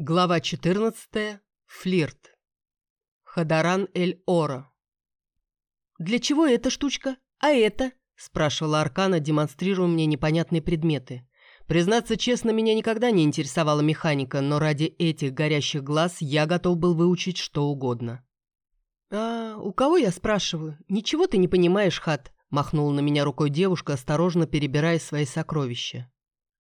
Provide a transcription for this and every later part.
Глава 14. Флирт. Хадаран Эль-Ора. «Для чего эта штучка? А это?» – спрашивала Аркана, демонстрируя мне непонятные предметы. Признаться честно, меня никогда не интересовала механика, но ради этих горящих глаз я готов был выучить что угодно. «А у кого я спрашиваю? Ничего ты не понимаешь, Хат», – махнула на меня рукой девушка, осторожно перебирая свои сокровища.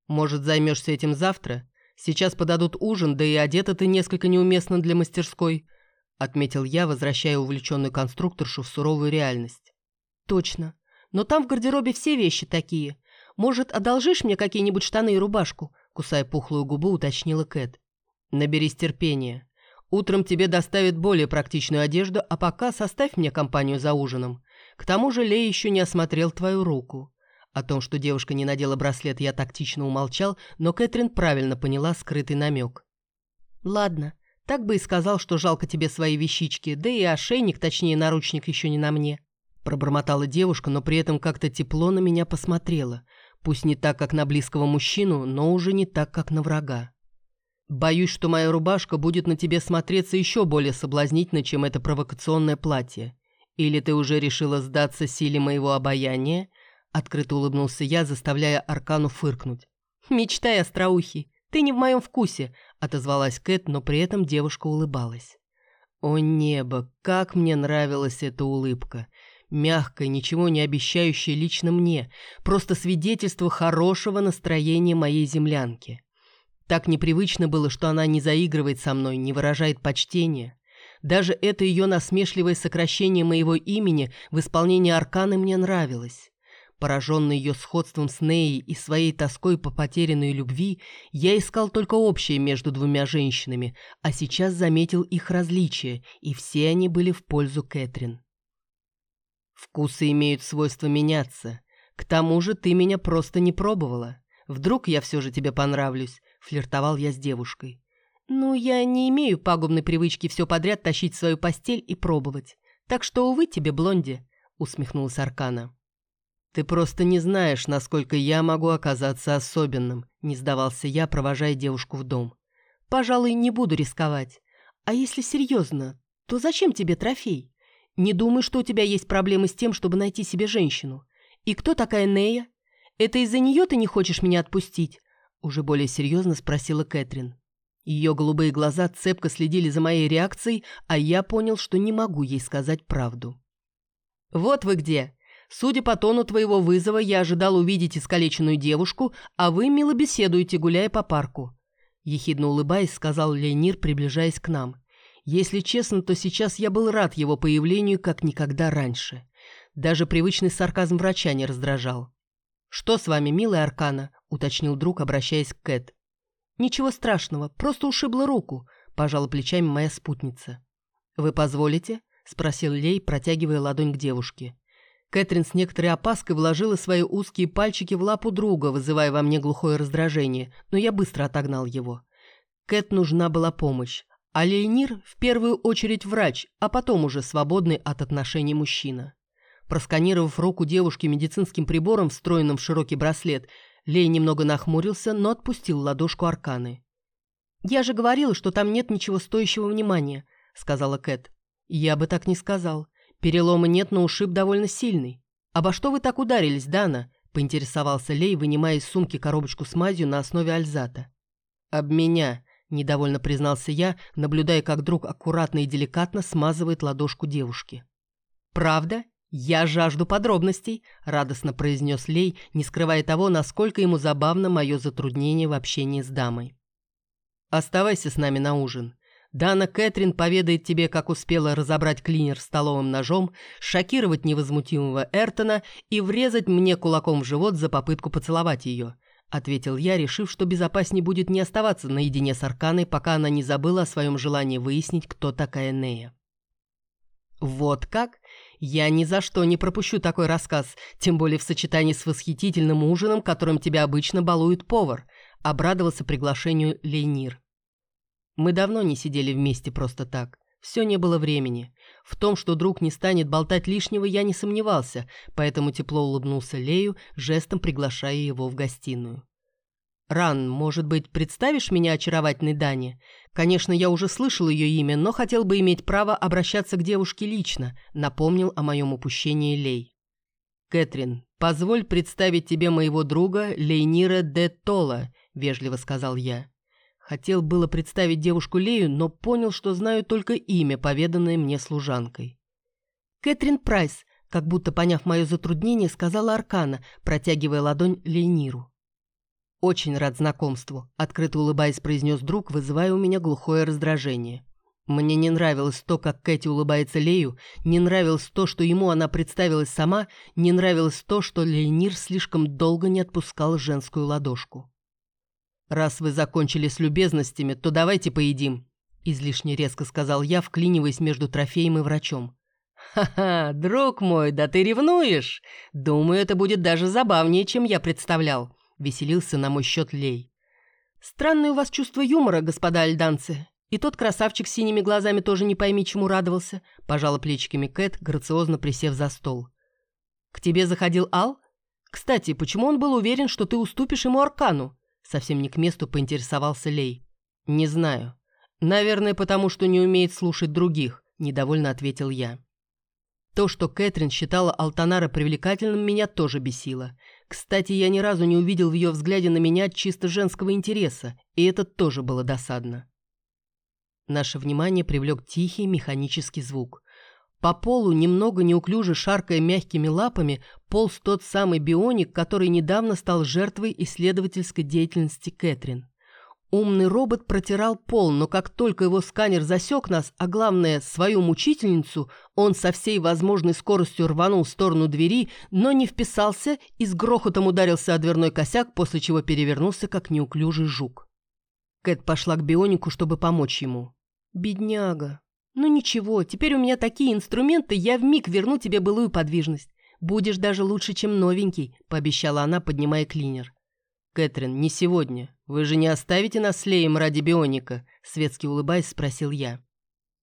«Может, займешься этим завтра?» Сейчас подадут ужин, да и одета ты несколько неуместно для мастерской», — отметил я, возвращая увлеченную конструкторшу в суровую реальность. «Точно. Но там в гардеробе все вещи такие. Может, одолжишь мне какие-нибудь штаны и рубашку?» Кусая пухлую губу, уточнила Кэт. «Наберись терпения. Утром тебе доставят более практичную одежду, а пока составь мне компанию за ужином. К тому же Лей еще не осмотрел твою руку. О том, что девушка не надела браслет, я тактично умолчал, но Кэтрин правильно поняла скрытый намек. «Ладно, так бы и сказал, что жалко тебе свои вещички, да и ошейник, точнее наручник, еще не на мне». Пробормотала девушка, но при этом как-то тепло на меня посмотрела. Пусть не так, как на близкого мужчину, но уже не так, как на врага. «Боюсь, что моя рубашка будет на тебе смотреться еще более соблазнительно, чем это провокационное платье. Или ты уже решила сдаться силе моего обаяния Открыто улыбнулся я, заставляя Аркану фыркнуть. «Мечтай, остроухий, ты не в моем вкусе», — отозвалась Кэт, но при этом девушка улыбалась. «О небо, как мне нравилась эта улыбка!» Мягкая, ничего не обещающая лично мне, просто свидетельство хорошего настроения моей землянки. Так непривычно было, что она не заигрывает со мной, не выражает почтения. Даже это ее насмешливое сокращение моего имени в исполнении арканы мне нравилось. Пораженный ее сходством с Неей и своей тоской по потерянной любви, я искал только общее между двумя женщинами, а сейчас заметил их различия, и все они были в пользу Кэтрин. «Вкусы имеют свойство меняться. К тому же ты меня просто не пробовала. Вдруг я все же тебе понравлюсь?» — флиртовал я с девушкой. «Ну, я не имею пагубной привычки все подряд тащить в свою постель и пробовать. Так что, увы тебе, блонди», — усмехнулась Аркана. «Ты просто не знаешь, насколько я могу оказаться особенным», — не сдавался я, провожая девушку в дом. «Пожалуй, не буду рисковать. А если серьезно, то зачем тебе трофей? Не думай, что у тебя есть проблемы с тем, чтобы найти себе женщину. И кто такая Нея? Это из-за нее ты не хочешь меня отпустить?» Уже более серьезно спросила Кэтрин. Ее голубые глаза цепко следили за моей реакцией, а я понял, что не могу ей сказать правду. «Вот вы где!» Судя по тону твоего вызова, я ожидал увидеть искалеченную девушку, а вы мило беседуете, гуляя по парку». Ехидно улыбаясь, сказал Лейнир, приближаясь к нам. Если честно, то сейчас я был рад его появлению, как никогда раньше. Даже привычный сарказм врача не раздражал. «Что с вами, милая Аркана?» — уточнил друг, обращаясь к Кэт. «Ничего страшного, просто ушибла руку», — пожала плечами моя спутница. «Вы позволите?» — спросил Лей, протягивая ладонь к девушке. Кэтрин с некоторой опаской вложила свои узкие пальчики в лапу друга, вызывая во мне глухое раздражение, но я быстро отогнал его. Кэт нужна была помощь, а Лейнир в первую очередь врач, а потом уже свободный от отношений мужчина. Просканировав руку девушки медицинским прибором, встроенным в широкий браслет, Лей немного нахмурился, но отпустил ладошку Арканы. «Я же говорила, что там нет ничего стоящего внимания», — сказала Кэт. «Я бы так не сказал. Перелома нет, но ушиб довольно сильный. Обо что вы так ударились, Дана?» – поинтересовался Лей, вынимая из сумки коробочку с мазью на основе альзата. «Об меня», – недовольно признался я, наблюдая, как друг аккуратно и деликатно смазывает ладошку девушки. «Правда? Я жажду подробностей», – радостно произнес Лей, не скрывая того, насколько ему забавно мое затруднение в общении с дамой. «Оставайся с нами на ужин. Дана Кэтрин поведает тебе, как успела разобрать клинер столовым ножом, шокировать невозмутимого Эртона и врезать мне кулаком в живот за попытку поцеловать ее», — ответил я, решив, что безопаснее будет не оставаться наедине с Арканой, пока она не забыла о своем желании выяснить, кто такая Нея. «Вот как? Я ни за что не пропущу такой рассказ, тем более в сочетании с восхитительным ужином, которым тебя обычно балует повар», — обрадовался приглашению Лейнир. Мы давно не сидели вместе просто так. Все не было времени. В том, что друг не станет болтать лишнего, я не сомневался, поэтому тепло улыбнулся Лею, жестом приглашая его в гостиную. «Ран, может быть, представишь меня очаровательной Дане? Конечно, я уже слышал ее имя, но хотел бы иметь право обращаться к девушке лично», напомнил о моем упущении Лей. «Кэтрин, позволь представить тебе моего друга Лейнира де Тола», вежливо сказал я. Хотел было представить девушку Лею, но понял, что знаю только имя, поведанное мне служанкой. «Кэтрин Прайс», как будто поняв мое затруднение, сказала Аркана, протягивая ладонь Лейниру. «Очень рад знакомству», — открыто улыбаясь, произнес друг, вызывая у меня глухое раздражение. Мне не нравилось то, как Кэти улыбается Лею, не нравилось то, что ему она представилась сама, не нравилось то, что Лейнир слишком долго не отпускал женскую ладошку. «Раз вы закончили с любезностями, то давайте поедим», — излишне резко сказал я, вклиниваясь между трофеем и врачом. «Ха-ха, друг мой, да ты ревнуешь! Думаю, это будет даже забавнее, чем я представлял», — веселился на мой счет Лей. «Странное у вас чувство юмора, господа альданцы. И тот красавчик с синими глазами тоже не пойми, чему радовался», — пожала плечиками Кэт, грациозно присев за стол. «К тебе заходил Ал? Кстати, почему он был уверен, что ты уступишь ему Аркану?» Совсем не к месту поинтересовался Лей. «Не знаю. Наверное, потому что не умеет слушать других», — недовольно ответил я. То, что Кэтрин считала Алтанара привлекательным, меня тоже бесило. Кстати, я ни разу не увидел в ее взгляде на меня чисто женского интереса, и это тоже было досадно. Наше внимание привлек тихий механический звук. По полу, немного неуклюже шаркая мягкими лапами, полз тот самый бионик, который недавно стал жертвой исследовательской деятельности Кэтрин. Умный робот протирал пол, но как только его сканер засек нас, а главное, свою мучительницу, он со всей возможной скоростью рванул в сторону двери, но не вписался и с грохотом ударился о дверной косяк, после чего перевернулся, как неуклюжий жук. Кэт пошла к бионику, чтобы помочь ему. «Бедняга. Ну ничего, теперь у меня такие инструменты, я вмиг верну тебе былую подвижность. Будешь даже лучше, чем новенький», — пообещала она, поднимая клинер. «Кэтрин, не сегодня. Вы же не оставите нас с Леем ради бионика?» Светски улыбаясь, спросил я.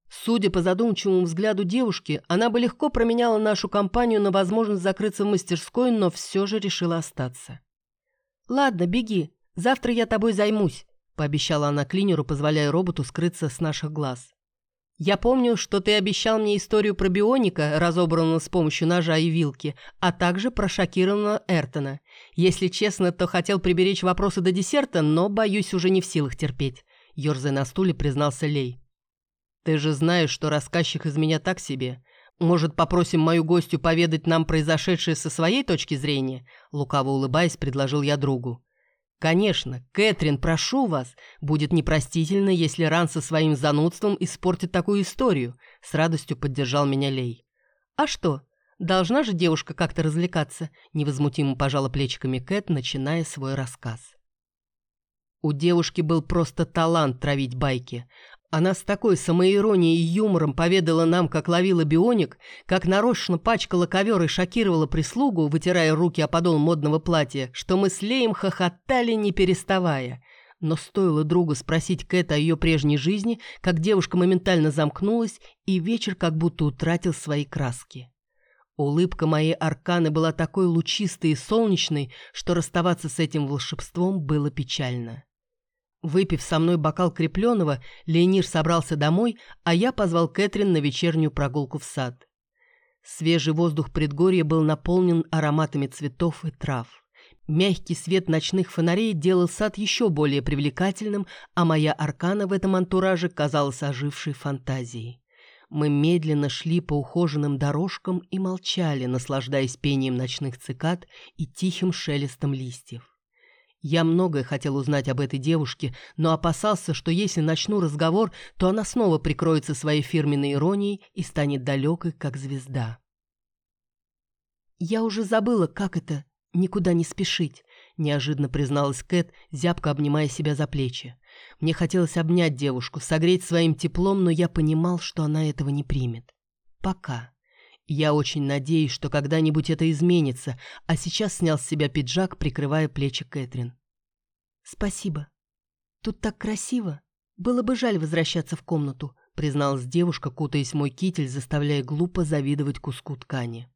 Судя по задумчивому взгляду девушки, она бы легко променяла нашу компанию на возможность закрыться в мастерской, но все же решила остаться. «Ладно, беги. Завтра я тобой займусь», — пообещала она клинеру, позволяя роботу скрыться с наших глаз. «Я помню, что ты обещал мне историю про бионика, разобранного с помощью ножа и вилки, а также про шокированного Эртона. Если честно, то хотел приберечь вопросы до десерта, но, боюсь, уже не в силах терпеть», — ерзая на стуле, признался Лей. «Ты же знаешь, что рассказчик из меня так себе. Может, попросим мою гостью поведать нам произошедшее со своей точки зрения?» Лукаво улыбаясь, предложил я другу. «Конечно, Кэтрин, прошу вас, будет непростительно, если Ран со своим занудством испортит такую историю», с радостью поддержал меня Лей. «А что? Должна же девушка как-то развлекаться», невозмутимо пожала плечиками Кэт, начиная свой рассказ. У девушки был просто талант травить байки. Она с такой самоиронией и юмором поведала нам, как ловила бионик, как нарочно пачкала ковер и шокировала прислугу, вытирая руки о подол модного платья, что мы с Леем хохотали, не переставая. Но стоило другу спросить Кэт о ее прежней жизни, как девушка моментально замкнулась, и вечер как будто утратил свои краски. Улыбка моей арканы была такой лучистой и солнечной, что расставаться с этим волшебством было печально. Выпив со мной бокал крепленого, Леонир собрался домой, а я позвал Кэтрин на вечернюю прогулку в сад. Свежий воздух предгорья был наполнен ароматами цветов и трав. Мягкий свет ночных фонарей делал сад еще более привлекательным, а моя аркана в этом антураже казалась ожившей фантазией. Мы медленно шли по ухоженным дорожкам и молчали, наслаждаясь пением ночных цикад и тихим шелестом листьев. Я многое хотел узнать об этой девушке, но опасался, что если начну разговор, то она снова прикроется своей фирменной иронией и станет далекой, как звезда. «Я уже забыла, как это — никуда не спешить», — неожиданно призналась Кэт, зябко обнимая себя за плечи. Мне хотелось обнять девушку, согреть своим теплом, но я понимал, что она этого не примет. Пока. Я очень надеюсь, что когда-нибудь это изменится, а сейчас снял с себя пиджак, прикрывая плечи Кэтрин. «Спасибо. Тут так красиво. Было бы жаль возвращаться в комнату», призналась девушка, кутаясь в мой китель, заставляя глупо завидовать куску ткани.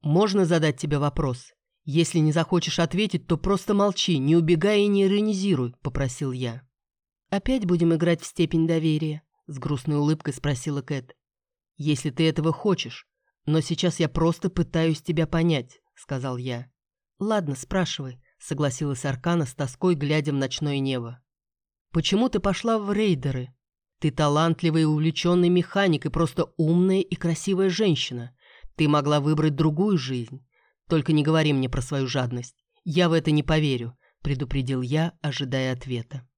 «Можно задать тебе вопрос? «Если не захочешь ответить, то просто молчи, не убегай и не иронизируй», — попросил я. «Опять будем играть в степень доверия?» — с грустной улыбкой спросила Кэт. «Если ты этого хочешь. Но сейчас я просто пытаюсь тебя понять», — сказал я. «Ладно, спрашивай», — согласилась Аркана с тоской, глядя в ночное небо. «Почему ты пошла в рейдеры? Ты талантливый и увлеченный механик и просто умная и красивая женщина. Ты могла выбрать другую жизнь. Только не говори мне про свою жадность. Я в это не поверю», — предупредил я, ожидая ответа.